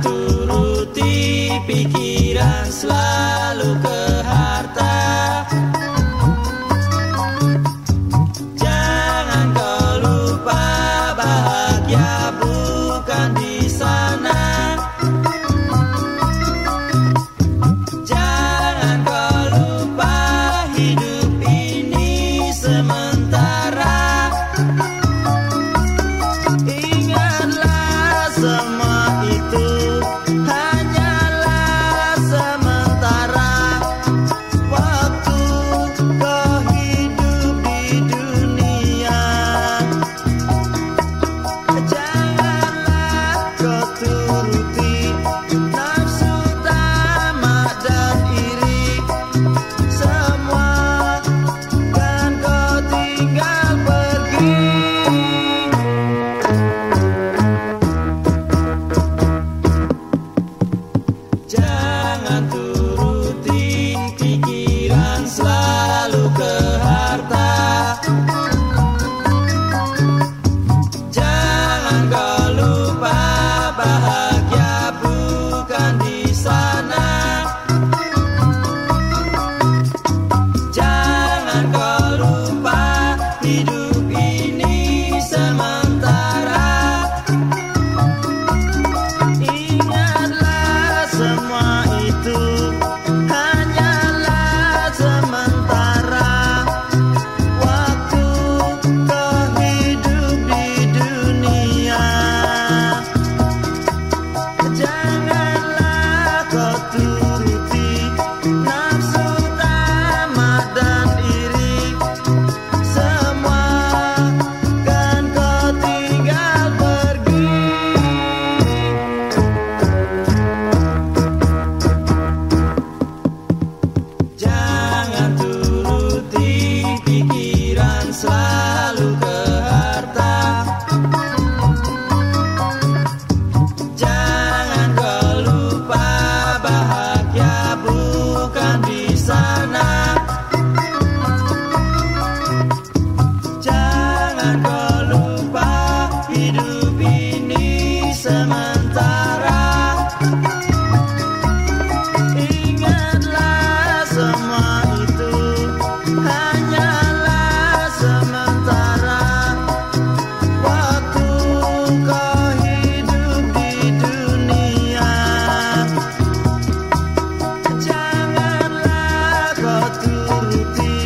turuti pikiran selalu ke ti.